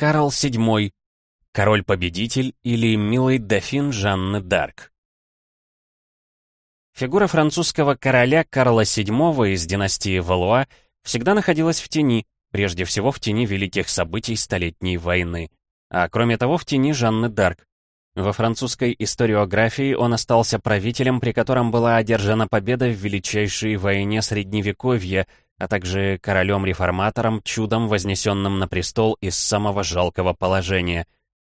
Карл VII, король-победитель или милый дофин Жанны д'Арк. Фигура французского короля Карла VII из династии Валуа всегда находилась в тени, прежде всего в тени великих событий Столетней войны, а кроме того в тени Жанны д'Арк. Во французской историографии он остался правителем, при котором была одержана победа в величайшей войне Средневековья, а также королем-реформатором, чудом вознесенным на престол из самого жалкого положения.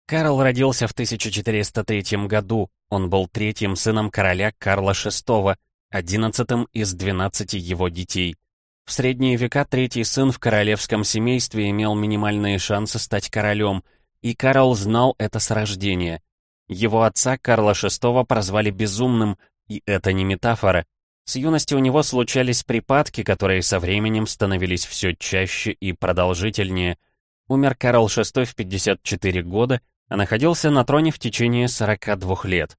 Карл родился в 1403 году, он был третьим сыном короля Карла VI, одиннадцатым из двенадцати его детей. В средние века третий сын в королевском семействе имел минимальные шансы стать королем, и Карл знал это с рождения. Его отца Карла VI прозвали безумным, и это не метафора. С юности у него случались припадки, которые со временем становились все чаще и продолжительнее. Умер Карл VI в 54 года, а находился на троне в течение 42 лет.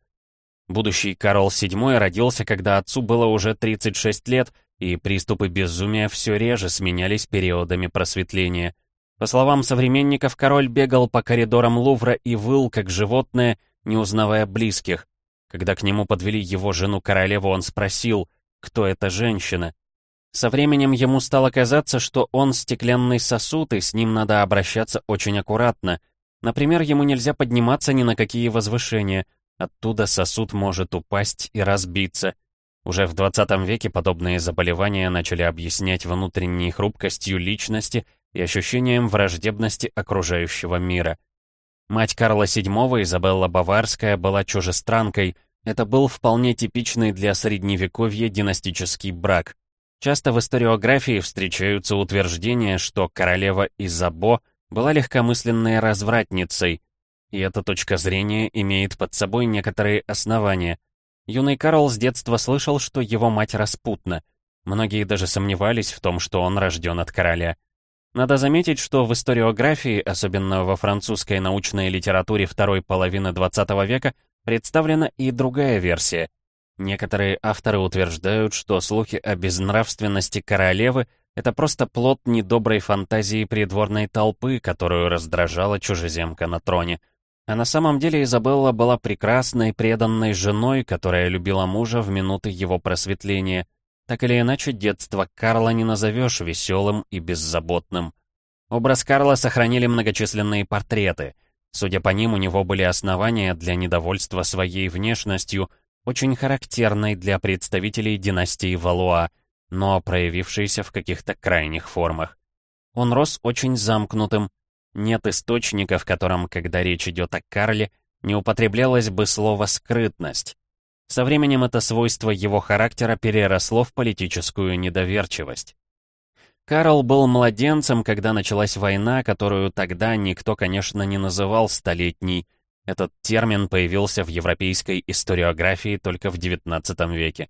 Будущий Карл VII родился, когда отцу было уже 36 лет, и приступы безумия все реже сменялись периодами просветления. По словам современников, король бегал по коридорам Лувра и выл, как животное, не узнавая близких. Когда к нему подвели его жену-королеву, он спросил — кто эта женщина. Со временем ему стало казаться, что он стеклянный сосуд, и с ним надо обращаться очень аккуратно. Например, ему нельзя подниматься ни на какие возвышения, оттуда сосуд может упасть и разбиться. Уже в 20 веке подобные заболевания начали объяснять внутренней хрупкостью личности и ощущением враждебности окружающего мира. Мать Карла VII, Изабелла Баварская, была чужестранкой — это был вполне типичный для средневековья династический брак. Часто в историографии встречаются утверждения, что королева Изабо была легкомысленной развратницей, и эта точка зрения имеет под собой некоторые основания. Юный Карл с детства слышал, что его мать распутна. Многие даже сомневались в том, что он рожден от короля. Надо заметить, что в историографии, особенно во французской научной литературе второй половины XX века, Представлена и другая версия. Некоторые авторы утверждают, что слухи о безнравственности королевы — это просто плод недоброй фантазии придворной толпы, которую раздражала чужеземка на троне. А на самом деле Изабелла была прекрасной, преданной женой, которая любила мужа в минуты его просветления. Так или иначе, детство Карла не назовешь веселым и беззаботным. Образ Карла сохранили многочисленные портреты — Судя по ним, у него были основания для недовольства своей внешностью, очень характерной для представителей династии Валуа, но проявившейся в каких-то крайних формах. Он рос очень замкнутым. Нет источника, в котором, когда речь идет о Карле, не употреблялось бы слово «скрытность». Со временем это свойство его характера переросло в политическую недоверчивость. Карл был младенцем, когда началась война, которую тогда никто, конечно, не называл «столетней». Этот термин появился в европейской историографии только в XIX веке.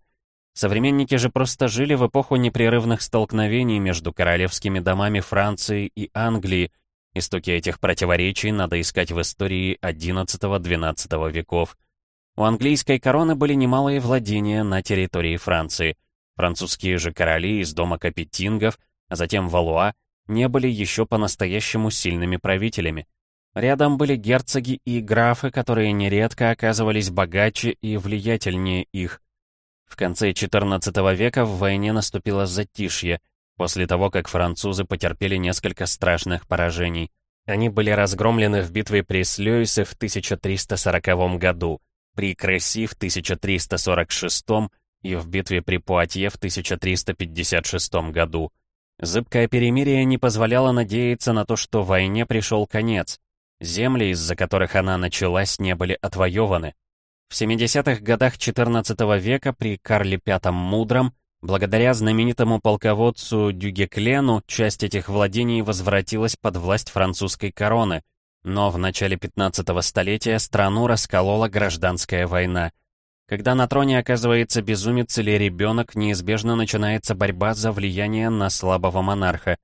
Современники же просто жили в эпоху непрерывных столкновений между королевскими домами Франции и Англии. Истоки этих противоречий надо искать в истории XI-XII веков. У английской короны были немалые владения на территории Франции. Французские же короли из дома Капетингов – а затем Валуа, не были еще по-настоящему сильными правителями. Рядом были герцоги и графы, которые нередко оказывались богаче и влиятельнее их. В конце XIV века в войне наступило затишье, после того, как французы потерпели несколько страшных поражений. Они были разгромлены в битве при Слёйсе в 1340 году, при Кресси в 1346 и в битве при Пуатье в 1356 году. Зыбкое перемирие не позволяло надеяться на то, что войне пришел конец. Земли, из-за которых она началась, не были отвоеваны. В 70-х годах XIV века при Карле V Мудром, благодаря знаменитому полководцу Дюгеклену, часть этих владений возвратилась под власть французской короны, но в начале 15-го столетия страну расколола гражданская война — когда на троне оказывается безумец или ребенок, неизбежно начинается борьба за влияние на слабого монарха.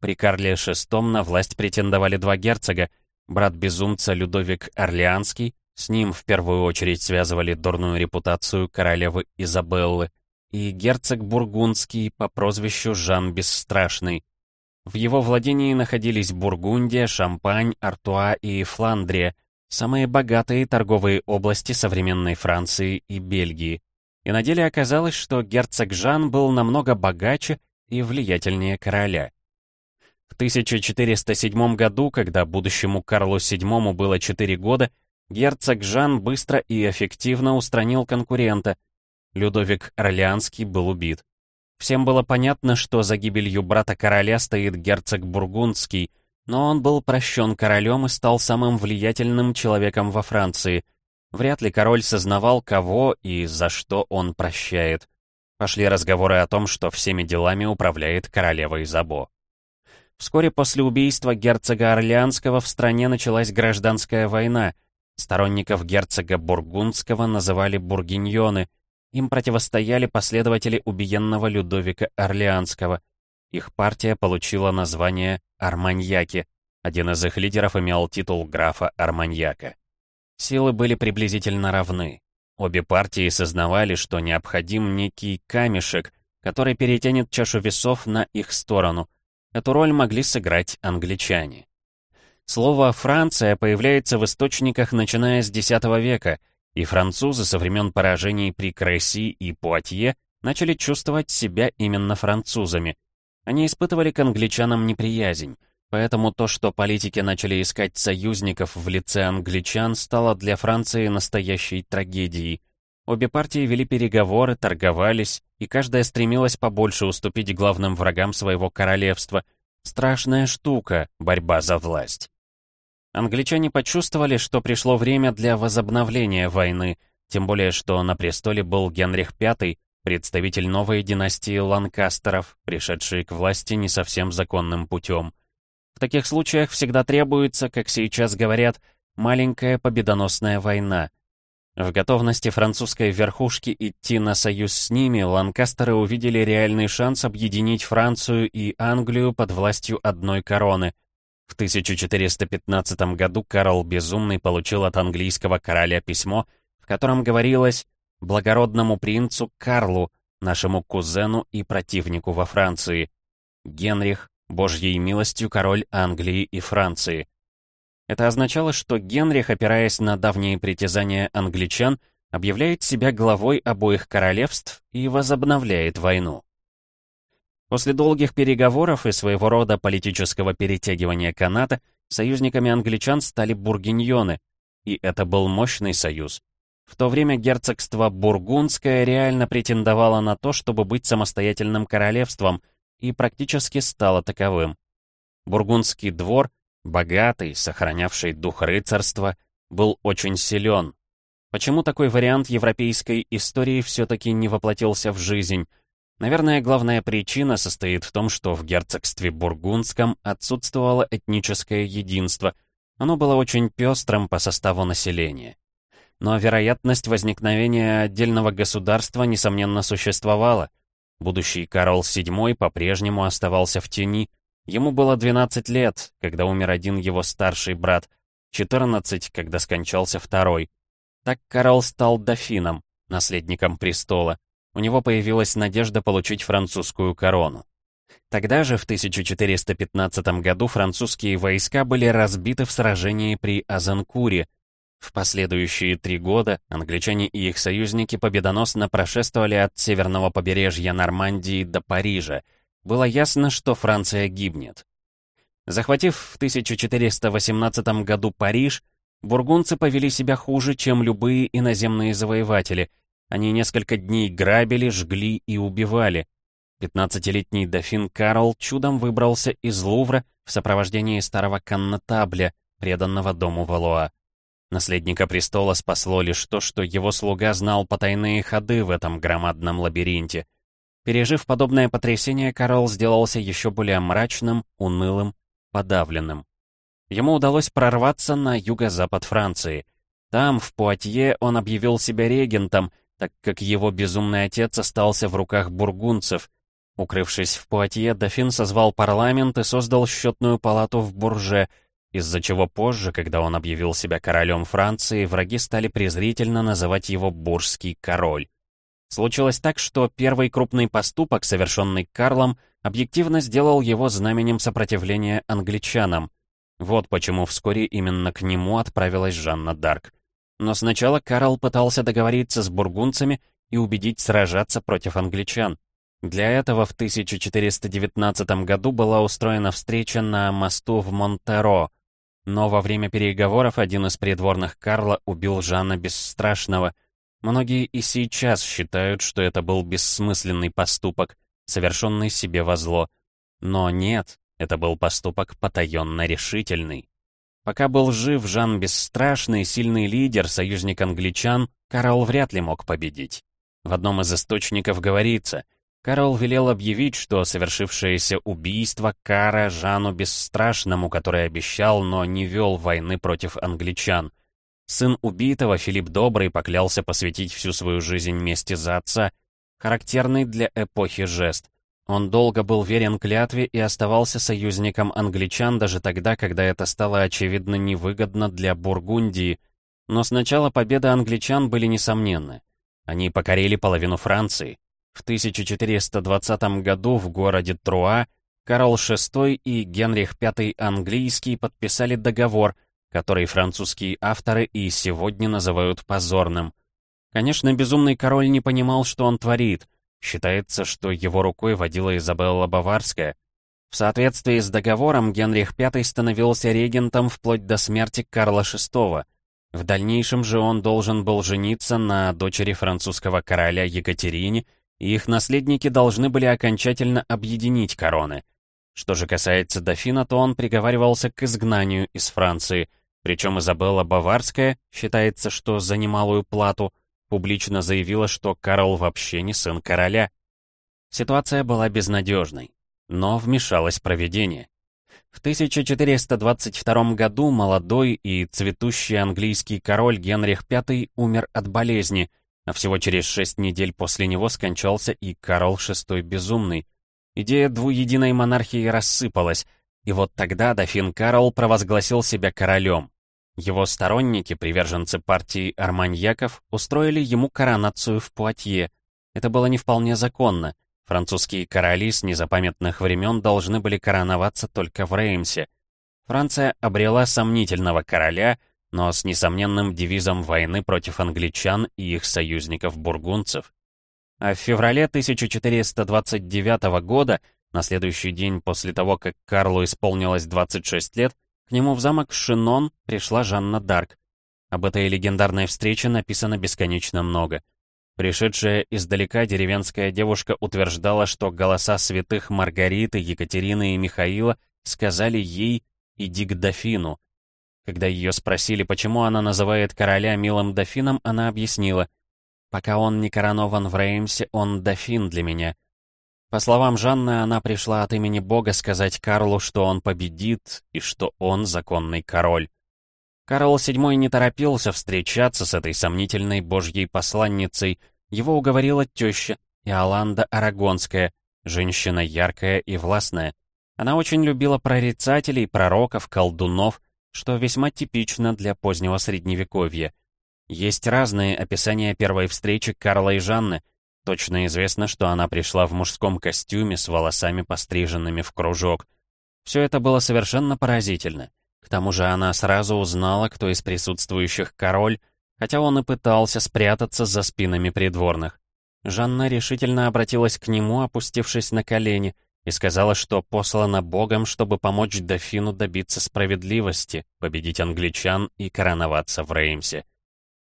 При Карле VI на власть претендовали два герцога, брат безумца Людовик Орлеанский, с ним в первую очередь связывали дурную репутацию королевы Изабеллы, и герцог Бургундский по прозвищу Жан Бесстрашный. В его владении находились Бургундия, Шампань, Артуа и Фландрия, самые богатые торговые области современной Франции и Бельгии. И на деле оказалось, что герцог Жан был намного богаче и влиятельнее короля. В 1407 году, когда будущему Карлу VII было 4 года, герцог Жан быстро и эффективно устранил конкурента. Людовик Орлеанский был убит. Всем было понятно, что за гибелью брата короля стоит герцог Бургундский, но он был прощен королем и стал самым влиятельным человеком во Франции. Вряд ли король сознавал, кого и за что он прощает. Пошли разговоры о том, что всеми делами управляет королева Изабо. Вскоре после убийства герцога Орлеанского в стране началась гражданская война. Сторонников герцога Бургундского называли бургиньоны. Им противостояли последователи убиенного Людовика Орлеанского. Их партия получила название Арманьяки. Один из их лидеров имел титул графа Арманьяка. Силы были приблизительно равны. Обе партии сознавали, что необходим некий камешек, который перетянет чашу весов на их сторону. Эту роль могли сыграть англичане. Слово «Франция» появляется в источниках начиная с X века, и французы со времен поражений при Кресси и Пуатье начали чувствовать себя именно французами. Они испытывали к англичанам неприязнь, поэтому то, что политики начали искать союзников в лице англичан, стало для Франции настоящей трагедией. Обе партии вели переговоры, торговались, и каждая стремилась побольше уступить главным врагам своего королевства. Страшная штука — борьба за власть. Англичане почувствовали, что пришло время для возобновления войны, тем более что на престоле был Генрих V, представитель новой династии Ланкастеров, пришедший к власти не совсем законным путем. В таких случаях всегда требуется, как сейчас говорят, маленькая победоносная война. В готовности французской верхушки идти на союз с ними, ланкастеры увидели реальный шанс объединить Францию и Англию под властью одной короны. В 1415 году Карл Безумный получил от английского короля письмо, в котором говорилось «благородному принцу Карлу, нашему кузену и противнику во Франции». Генрих, Божьей милостью король Англии и Франции. Это означало, что Генрих, опираясь на давние притязания англичан, объявляет себя главой обоих королевств и возобновляет войну. После долгих переговоров и своего рода политического перетягивания каната, союзниками англичан стали бургиньоны, и это был мощный союз. В то время герцогство Бургундское реально претендовало на то, чтобы быть самостоятельным королевством — и практически стало таковым. Бургундский двор, богатый, сохранявший дух рыцарства, был очень силен. Почему такой вариант европейской истории все-таки не воплотился в жизнь? Наверное, главная причина состоит в том, что в герцогстве Бургундском отсутствовало этническое единство. Оно было очень пестрым по составу населения. Но вероятность возникновения отдельного государства, несомненно, существовала — Будущий Карл VII по-прежнему оставался в тени. Ему было 12 лет, когда умер один его старший брат, 14, когда скончался второй. Так Карл стал дофином, наследником престола. У него появилась надежда получить французскую корону. Тогда же, в 1415 году, французские войска были разбиты в сражении при Азанкуре, в последующие три года англичане и их союзники победоносно прошествовали от северного побережья Нормандии до Парижа. Было ясно, что Франция гибнет. Захватив в 1418 году Париж, бургунцы повели себя хуже, чем любые иноземные завоеватели. Они несколько дней грабили, жгли и убивали. 15-летний дофин Карл чудом выбрался из Лувра в сопровождении старого каннотабля, преданного дому Валуа. Наследника престола спасло лишь то, что его слуга знал потайные ходы в этом громадном лабиринте. Пережив подобное потрясение, Карл сделался еще более мрачным, унылым, подавленным. Ему удалось прорваться на юго-запад Франции. Там, в Пуатье, он объявил себя регентом, так как его безумный отец остался в руках бургунцев. Укрывшись в Пуатье, дофин созвал парламент и создал счетную палату в Бурже — из-за чего позже, когда он объявил себя королем Франции, враги стали презрительно называть его «буржский король». Случилось так, что первый крупный поступок, совершенный Карлом, объективно сделал его знаменем сопротивления англичанам. Вот почему вскоре именно к нему отправилась Жанна Дарк. Но сначала Карл пытался договориться с бургунцами и убедить сражаться против англичан. Для этого в 1419 году была устроена встреча на мосту в Монтеро, но во время переговоров один из придворных Карла убил Жана Бесстрашного. Многие и сейчас считают, что это был бессмысленный поступок, совершенный себе во зло. Но нет, это был поступок потаенно решительный. Пока был жив Жан Бесстрашный, сильный лидер, союзник англичан, Карл вряд ли мог победить. В одном из источников говорится, Карл велел объявить, что совершившееся убийство — кара Жану Бесстрашному, который обещал, но не вел войны против англичан. Сын убитого, Филипп Добрый, поклялся посвятить всю свою жизнь мести за отца, характерный для эпохи жест. Он долго был верен клятве и оставался союзником англичан даже тогда, когда это стало очевидно невыгодно для Бургундии. Но сначала победы англичан были несомненны. Они покорили половину Франции. В 1420 году в городе Труа Карл VI и Генрих V английский подписали договор, который французские авторы и сегодня называют позорным. Конечно, безумный король не понимал, что он творит — Считается, что его рукой водила Изабелла Баварская. В соответствии с договором Генрих V становился регентом вплоть до смерти Карла VI. В дальнейшем же он должен был жениться на дочери французского короля Екатерине, и их наследники должны были окончательно объединить короны. Что же касается дофина, то он приговаривался к изгнанию из Франции, причем Изабелла Баварская, считается, что за немалую плату – публично заявила, что Карл вообще не сын короля. Ситуация была безнадежной, но вмешалось проведение. В 1422 году молодой и цветущий английский король Генрих V умер от болезни, а всего через шесть недель после него скончался и Карл VI Безумный. Идея двуединой монархии рассыпалась, и вот тогда дофин Карл провозгласил себя королем. Его сторонники, приверженцы партии арманьяков, устроили ему коронацию в Пуатье. Это было не вполне законно. Французские короли с незапамятных времен должны были короноваться только в Реймсе. Франция обрела сомнительного короля, но с несомненным девизом войны против англичан и их союзников-бургунцев. А в феврале 1429 года, на следующий день после того, как Карлу исполнилось 26 лет, к нему в замок Шинон пришла Жанна Дарк. Об этой легендарной встрече написано бесконечно много. Пришедшая издалека деревенская девушка утверждала, что голоса святых Маргариты, Екатерины и Михаила сказали ей «иди к дофину». Когда ее спросили, почему она называет короля милым дофином, она объяснила «пока он не коронован в Реймсе, он дофин для меня». По словам Жанны, она пришла от имени Бога сказать Карлу, что он победит и что он законный король. Карл VII не торопился встречаться с этой сомнительной божьей посланницей. Его уговорила теща Иоланда Арагонская, женщина яркая и властная. Она очень любила прорицателей, пророков, колдунов, что весьма типично для позднего Средневековья. Есть разные описания первой встречи Карла и Жанны — Точно известно, что она пришла в мужском костюме с волосами постриженными в кружок. Все это было совершенно поразительно. К тому же она сразу узнала, кто из присутствующих король, хотя он и пытался спрятаться за спинами придворных. Жанна решительно обратилась к нему, опустившись на колени, и сказала, что послана Богом, чтобы помочь дофину добиться справедливости, победить англичан и короноваться в Реймсе.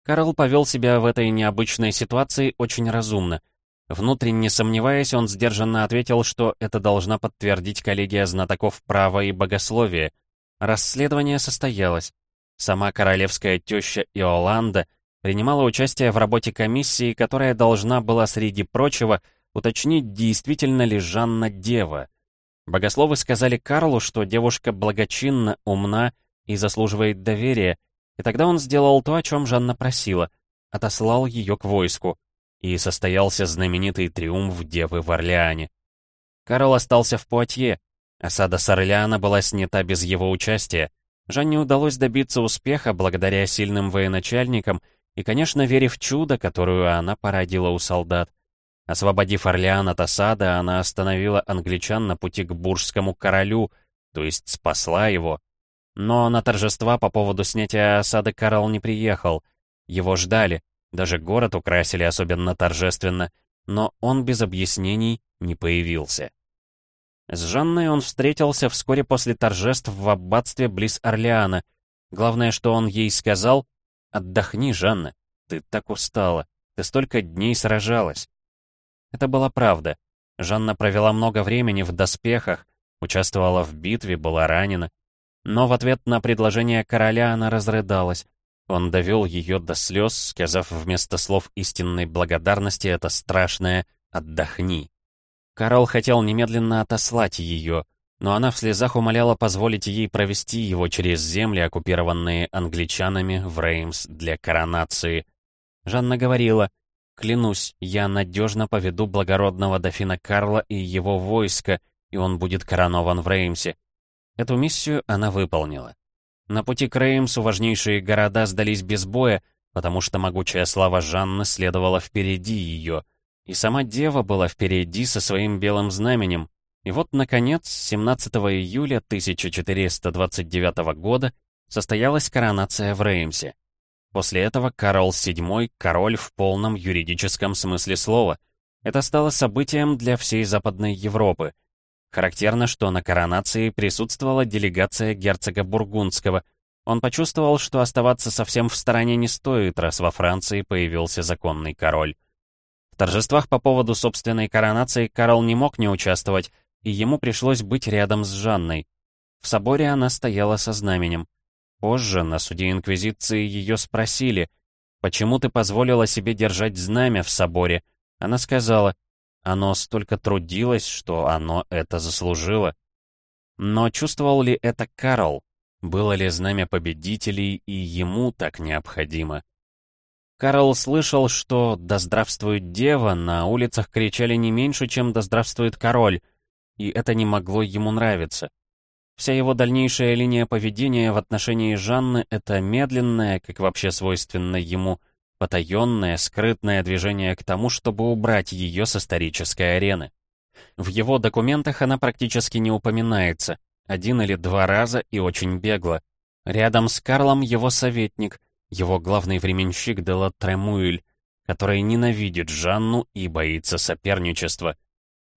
Карл повел себя в этой необычной ситуации очень разумно. Внутренне сомневаясь, он сдержанно ответил, что это должна подтвердить коллегия знатоков права и богословия. Расследование состоялось. Сама королевская теща Иоланда принимала участие в работе комиссии, которая должна была, среди прочего, уточнить, действительно ли Жанна дева. Богословы сказали Карлу, что девушка благочинна, умна и заслуживает доверия, и тогда он сделал то, о чем Жанна просила, отослал ее к войску, и состоялся знаменитый триумф Девы в Орлеане. Карл остался в Пуатье, осада с Орлеана была снята без его участия, Жанне удалось добиться успеха благодаря сильным военачальникам и, конечно, вере в чудо, которую она породила у солдат. Освободив Орлеан от осады, она остановила англичан на пути к Буржскому королю, то есть спасла его. Но на торжества по поводу снятия осады Карл не приехал. Его ждали, даже город украсили особенно торжественно, но он без объяснений не появился. С Жанной он встретился вскоре после торжеств в аббатстве близ Орлеана. Главное, что он ей сказал, «Отдохни, Жанна, ты так устала, ты столько дней сражалась». Это была правда. Жанна провела много времени в доспехах, участвовала в битве, была ранена. Но в ответ на предложение короля она разрыдалась. Он довел ее до слез, сказав вместо слов истинной благодарности это страшное «отдохни». Карл хотел немедленно отослать ее, но она в слезах умоляла позволить ей провести его через земли, оккупированные англичанами в Реймс для коронации. Жанна говорила, «Клянусь, я надежно поведу благородного дофина Карла и его войско, и он будет коронован в Реймсе». Эту миссию она выполнила. На пути к Реймсу важнейшие города сдались без боя, потому что могучая слава Жанны следовала впереди ее — и сама дева была впереди со своим белым знаменем. И вот, наконец, 17 июля 1429 года состоялась коронация в Реймсе. После этого Карл VII — король в полном юридическом смысле слова. Это стало событием для всей Западной Европы. Характерно, что на коронации присутствовала делегация герцога Бургундского. Он почувствовал, что оставаться совсем в стороне не стоит, раз во Франции появился законный король. В торжествах по поводу собственной коронации Карл не мог не участвовать, и ему пришлось быть рядом с Жанной. В соборе она стояла со знаменем. Позже на суде Инквизиции ее спросили, «Почему ты позволила себе держать знамя в соборе?» Она сказала, «Оно столько трудилось, что оно это заслужило». Но чувствовал ли это Карл? Было ли знамя победителей и ему так необходимо? Карл слышал, что «Да здравствует дева» на улицах кричали не меньше, чем «Да здравствует король», и это не могло ему нравиться. Вся его дальнейшая линия поведения в отношении Жанны — это медленное, как вообще свойственно ему, потаенное, скрытное движение к тому, чтобы убрать ее с исторической арены. В его документах она практически не упоминается, один или два раза и очень бегло. Рядом с Карлом его советник — его главный временщик Дела Тремуэль, который ненавидит Жанну и боится соперничества.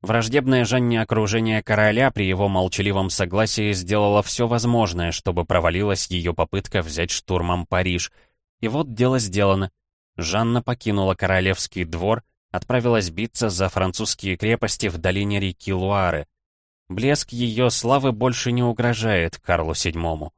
Враждебное Жанне окружение короля при его молчаливом согласии сделало все возможное, чтобы провалилась ее попытка взять штурмом Париж. И вот дело сделано. Жанна покинула королевский двор, отправилась биться за французские крепости в долине реки Луары. Блеск ее славы больше не угрожает Карлу VII.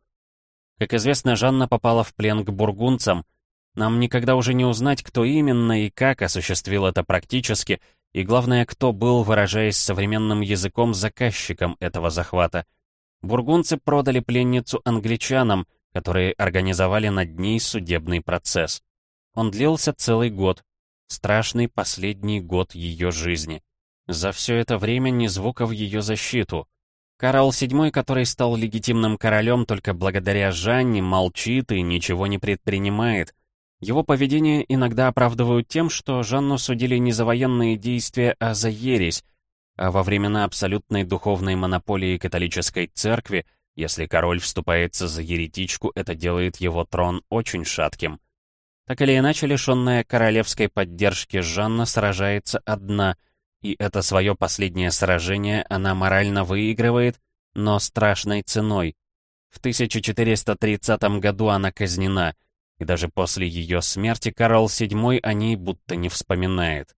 Как известно, Жанна попала в плен к бургунцам. Нам никогда уже не узнать, кто именно и как осуществил это практически, и главное, кто был, выражаясь современным языком, заказчиком этого захвата. Бургунцы продали пленницу англичанам, которые организовали над ней судебный процесс. Он длился целый год. Страшный последний год ее жизни. За все это время ни звука в ее защиту. Карл VII, который стал легитимным королем только благодаря Жанне, молчит и ничего не предпринимает. Его поведение иногда оправдывают тем, что Жанну судили не за военные действия, а за ересь, а во времена абсолютной духовной монополии католической церкви, если король вступается за еретичку, это делает его трон очень шатким. Так или иначе, лишенная королевской поддержки Жанна сражается одна — и это свое последнее сражение она морально выигрывает, но страшной ценой. В 1430 году она казнена, и даже после ее смерти Карл VII о ней будто не вспоминает.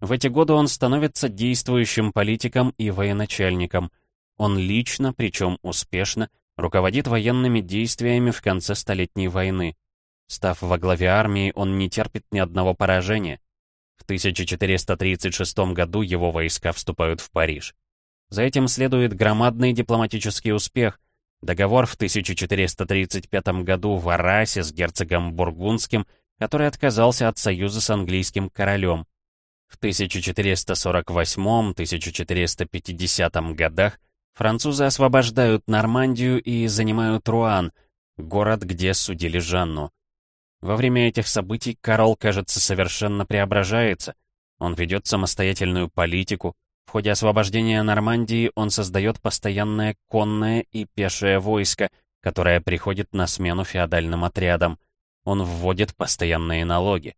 В эти годы он становится действующим политиком и военачальником. Он лично, причем успешно, руководит военными действиями в конце Столетней войны. Став во главе армии, он не терпит ни одного поражения. В 1436 году его войска вступают в Париж. За этим следует громадный дипломатический успех. Договор в 1435 году в Арасе с герцогом Бургундским, который отказался от союза с английским королем. В 1448-1450 годах французы освобождают Нормандию и занимают Руан, город, где судили Жанну. Во время этих событий Карл, кажется, совершенно преображается. Он ведет самостоятельную политику. В ходе освобождения Нормандии он создает постоянное конное и пешее войско, которое приходит на смену феодальным отрядам. Он вводит постоянные налоги.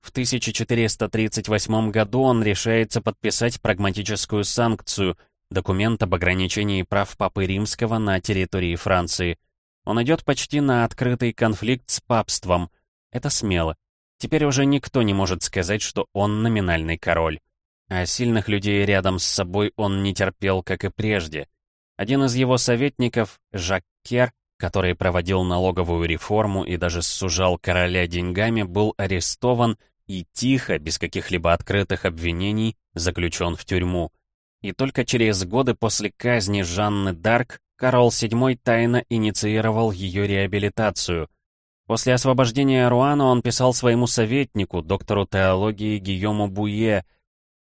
В 1438 году он решается подписать прагматическую санкцию, документ об ограничении прав Папы Римского на территории Франции. Он идет почти на открытый конфликт с папством. Это смело. Теперь уже никто не может сказать, что он номинальный король. А сильных людей рядом с собой он не терпел, как и прежде. Один из его советников, Жак Кер, который проводил налоговую реформу и даже сужал короля деньгами, был арестован и тихо, без каких-либо открытых обвинений, заключен в тюрьму. И только через годы после казни Жанны Дарк Карл VII тайно инициировал ее реабилитацию. После освобождения Руана он писал своему советнику, доктору теологии Гийому Буе,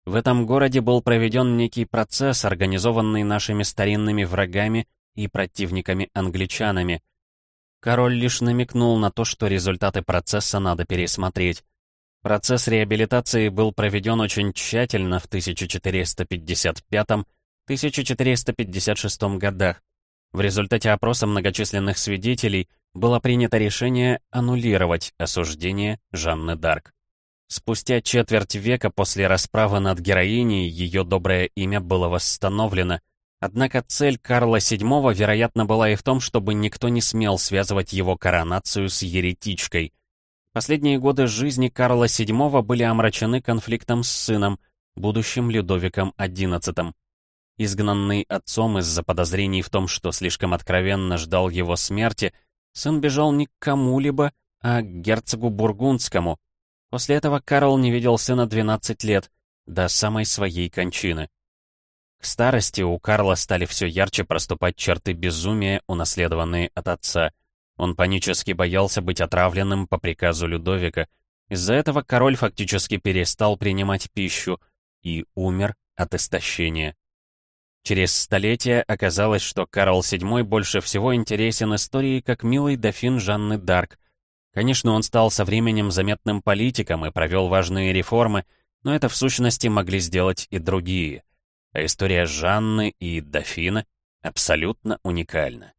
в этом городе был проведен некий процесс, организованный нашими старинными врагами и противниками-англичанами. Король лишь намекнул на то, что результаты процесса надо пересмотреть. Процесс реабилитации был проведен очень тщательно в 1455-1456 годах. В результате опроса многочисленных свидетелей было принято решение аннулировать осуждение Жанны Дарк. Спустя четверть века после расправы над героиней ее доброе имя было восстановлено — Однако цель Карла VII, вероятно, была и в том, чтобы никто не смел связывать его коронацию с еретичкой. Последние годы жизни Карла VII были омрачены конфликтом с сыном, будущим Людовиком XI. Изгнанный отцом из-за подозрений в том, что слишком откровенно ждал его смерти, сын бежал не к кому-либо, а к герцогу Бургундскому. После этого Карл не видел сына 12 лет, до самой своей кончины. К старости у Карла стали все ярче проступать черты безумия, унаследованные от отца. Он панически боялся быть отравленным по приказу Людовика. Из-за этого король фактически перестал принимать пищу и умер от истощения. Через столетия оказалось, что Карл VII больше всего интересен историей как милый дофин Жанны Дарк. Конечно, он стал со временем заметным политиком и провел важные реформы, но это в сущности могли сделать и другие — а история Жанны и дофина абсолютно уникальна.